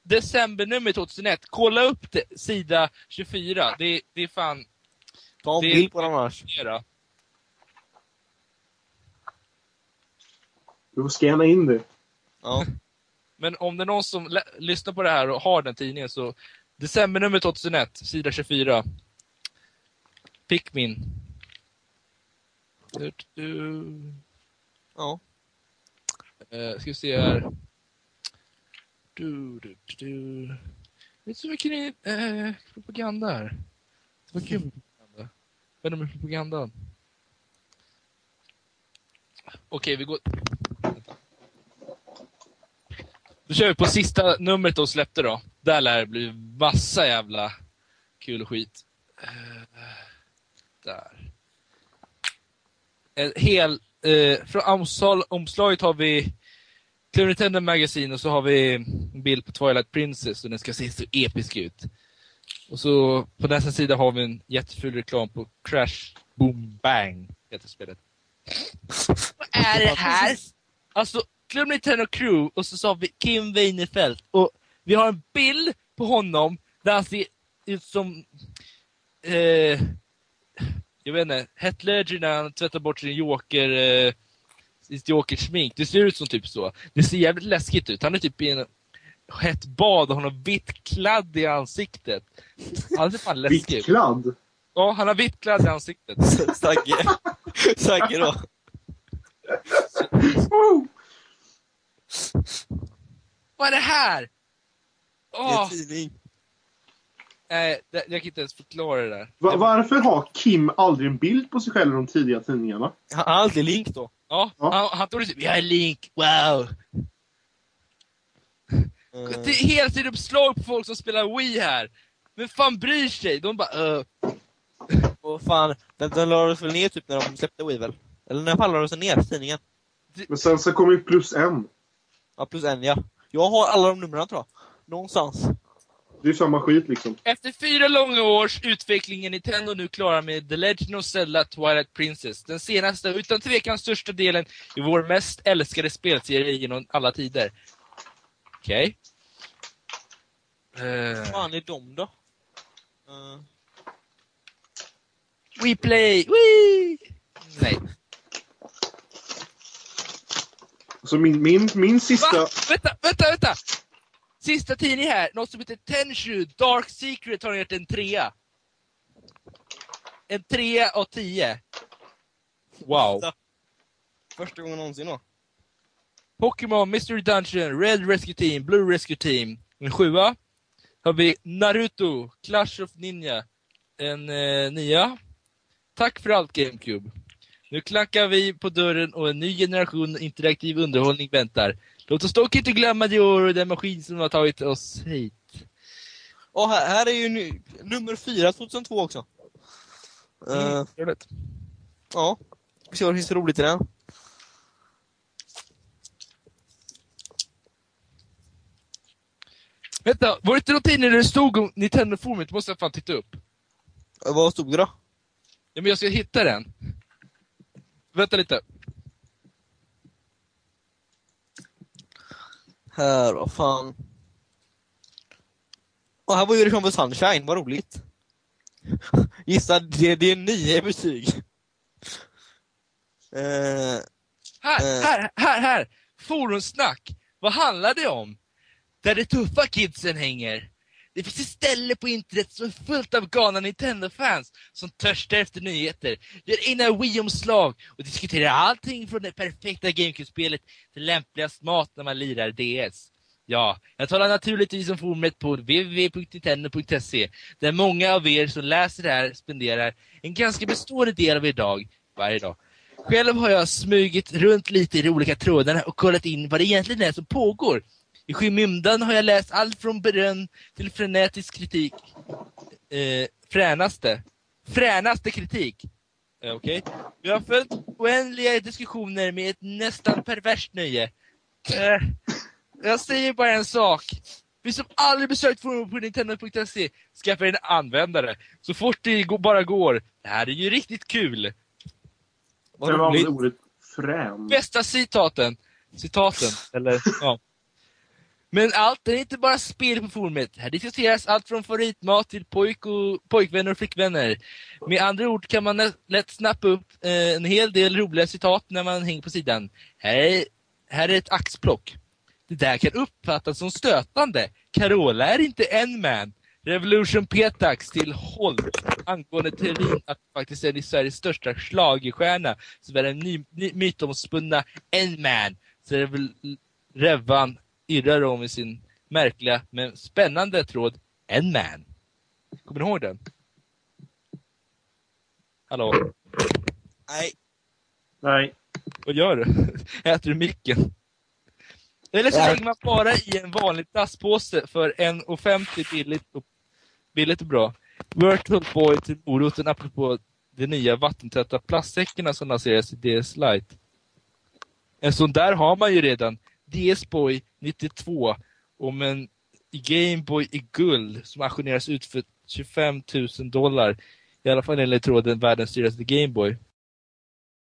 decembernummer 2001, kolla upp det, sida 24. Det, det är fan... Ta en bild på den annars. Du får scanna in det. Ja. (laughs) Men om det är någon som lyssnar på det här och har den tidningen så Decembernummer 2001, sida 24. Pikmin. Du, du, ja. Uh, ska vi se här. Du, du, du. Det är så mycket eh, propaganda här. Det var kul propaganda. Vad är det med propagandan? Okej, vi går... Då kör vi på sista numret de släppte då. Där lär det bli massa jävla kul skit. Eh, där. En hel... Eh, från omslag, omslaget har vi Club Nintendo Magazine och så har vi en bild på Twilight Princess och den ska se så episk ut. Och så på nästa sida har vi en jätteful reklam på Crash Boom Bang, heter spelet. Vad är det här? Alltså, Club Nintendo Crew och så sa vi Kim Weinefeld och vi har en bild på honom där han ser ut som eh, jag vet inte, Heath Ledger när han tvättar bort sin Joker eh, sitt Joker-smink. Det ser ut som typ så. Det ser jävligt läskigt ut. Han är typ i en hett bad och har någon vitt kladd i ansiktet. Han ser fan läskig ut. Vittkladd. Ja, han har vitt kladd i ansiktet. (laughs) Sagge. Sagge då. Vad är det här? Det är Åh, tidning. Nej, det- jag kan inte ens förklara det där. Va- varför har Kim aldrig en bild på sig själv i de tidiga tidningarna? Han har alltid Link då. Ja, Ja. han, han tog det typ, jag är Link, wow. Eh, Det är hela tiden uppslag på folk som spelar Wii här. Men fan bryr sig? De bara, uh. och fan, den, den lades väl ner typ när de släppte Wii väl? Eller när fan lades den ner, tidningen? Men sen så kommer ju plus en. Ja, plus en ja. Jag har alla de numren tror jag. Någonstans. Det är samma skit liksom. Efter fyra långa års utveckling är Nintendo nu klara med The Legend of Zelda Twilight Princess. Den senaste utan tvekan största delen i vår mest älskade spelserie genom alla tider. Okej. Vad Okay. fan är de då? Eh, We play! Wee! Nej. Så min, min, min sista... Va? Vänta, vänta, vänta! Sista tidning här, något som heter Tenshu Dark Secret har gjort en trea. En trea av tio. Wow. Första gången någonsin då. Pokémon, Mystery Dungeon, Red Rescue Team, Blue Rescue Team. En sjua. Har vi Naruto, Clash of Ninja. En eh, nia. Tack för allt GameCube. Nu klackar vi på dörren och en ny generation interaktiv underhållning väntar. Låt oss dock inte glömma Dior och den maskin som har tagit oss hit. Och här, här är ju nu, nummer fyra 2002 också. Mm, trevligt. Ja. Vi ser vad det finns roligt i den. Vänta, var det inte någon tidning där det stod om Nintendo-forumet? Måste jag fan titta upp. Eh, Vad stod det då? Ja, men jag ska hitta den. Vänta lite. Här, vad fan. Och här var ju Return of Sunshine, vad roligt. (laughs) Gissa, det, det är nio betyg. Eh, Här, Eh. här, här, här! Forumsnack! Vad handlar det om? Där de tuffa kidsen hänger. Det finns ett ställe på internet som är fullt av galna Nintendo-fans som törstar efter nyheter, gör egna Wii-omslag och diskuterar allting från det perfekta GameCube-spelet till lämpligast mat när man lirar DS. Ja, jag talar naturligtvis om forumet på www.nintendo.se där många av er som läser det här spenderar en ganska bestående del av er dag varje dag. Själv har jag smugit runt lite i de olika trådarna och kollat in vad det egentligen är som pågår. I skymundan har jag läst allt från beröm till frenetisk kritik. Eh, fränaste. Fränaste kritik. Eh, Okej. Vi har följt oändliga diskussioner med ett nästan perverst nöje. Eh, jag säger bara en sak. Vi som aldrig besökt forum på Nintendo.se, skaffa en användare. Så fort det bara går. Det här är ju riktigt kul. vad Jag roligt. ordet frän. bästa citaten. Citaten, eller ja. Men allt är inte bara spel på forumet. Här diskuteras allt från favoritmat till pojk och, pojkvänner och flickvänner. Med andra ord kan man lätt snappa upp eh, en hel del roliga citat när man hänger på sidan. Här är, här är ett axplock. Det där kan uppfattas som stötande. Carola är inte en man. Revolution Petax till Holt angående teorin att faktiskt är Sveriges största schlagerstjärna som är den ny, ny, mytomspunna en man. Så det är väl Revan irrar om i sin märkliga men spännande tråd en man. Kommer ni ihåg den? Hallå? Nej, Nej. Vad gör du? (laughs) Äter du micken? Eller så lägger man bara i en vanlig plastpåse för en offentlig billigt och, billigt och bra. Virtual Boy till moroten apropå de nya vattentäta plastsäckarna som lanseras i DS Lite. En sån där har man ju redan. DS Boy 92 om en Game Boy i guld som auktioneras ut för 25 000 dollar. I alla fall enligt tråden världens dyraste Game Boy.